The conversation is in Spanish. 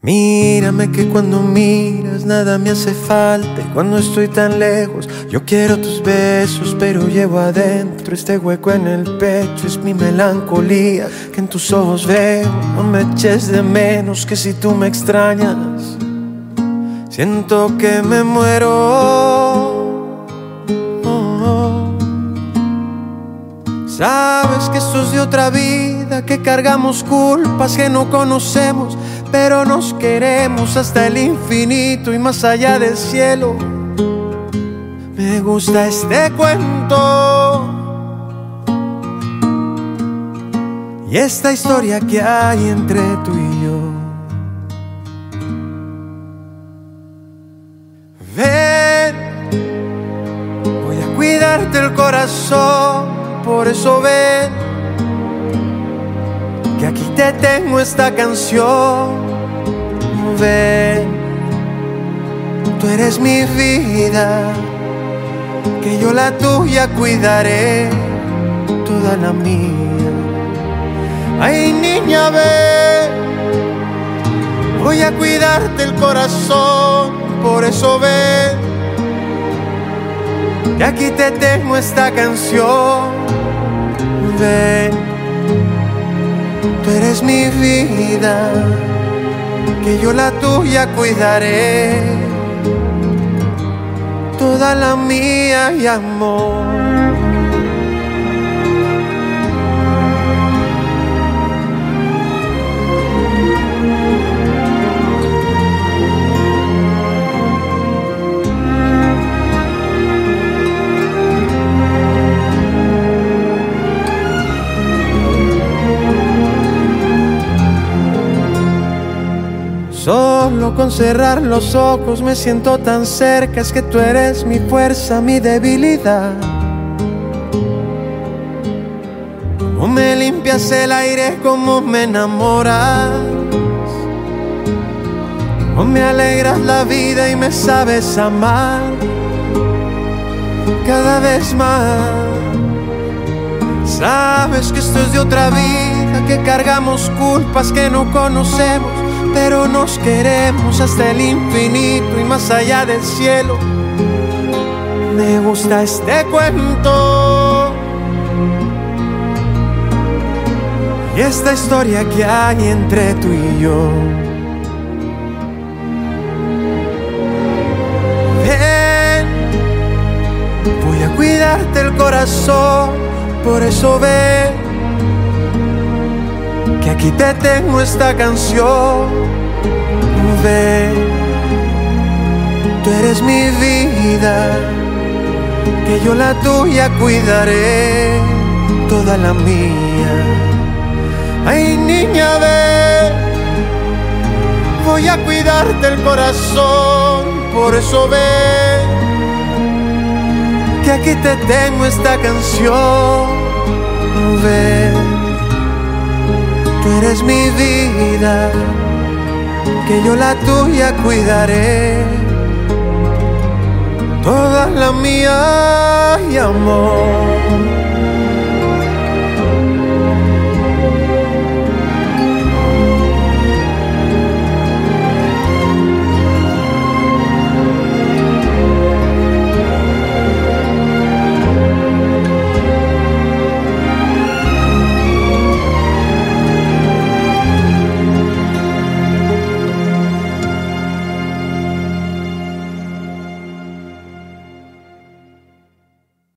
Mírame que cuando miras nada me hace falta y cuando estoy tan lejos yo quiero tus besos pero llevo adentro este hueco en el pecho es mi melancolía que en tus ojos veo no me eches de menos que si tú me extrañas siento que me muero oh. Sabes que esto es de otra vida, que cargamos culpas que no conocemos pero nos queremos hasta el infinito y más allá del cielo. Me gusta este cuento y esta historia que hay entre tú y yo. Ven, voy a cuidarte el corazón, por eso ven aquí te tengo esta canción. Ven, tú eres mi vida, que yo la tuya cuidaré, toda la mía. Ay, niña, ven, voy a cuidarte el corazón, por eso ven, aquí te tengo esta canción. Ven Tú eres mi vida, que yo la tuya cuidaré, toda la mía y amor. Solo con cerrar los ojos me siento tan cerca, es que tú eres mi fuerza, mi debilidad. Como me limpias el aire, como me enamoras. Como me alegras la vida y me sabes amar cada vez más. Sabes que esto es de otra vida, que cargamos culpas que no conocemos pero nos queremos hasta el infinito y más allá del cielo. Me gusta este cuento y esta historia que hay entre tú y yo. Ven, voy a cuidarte el corazón, por eso ven aquí te tengo esta canción. Ven, tú eres mi vida, que yo la tuya cuidaré, toda la mía. Ay, niña, ve, voy a cuidarte el corazón, por eso ve que aquí te tengo esta canción. Ven eres mi vida, que yo la tuya cuidaré, toda la mía y amor.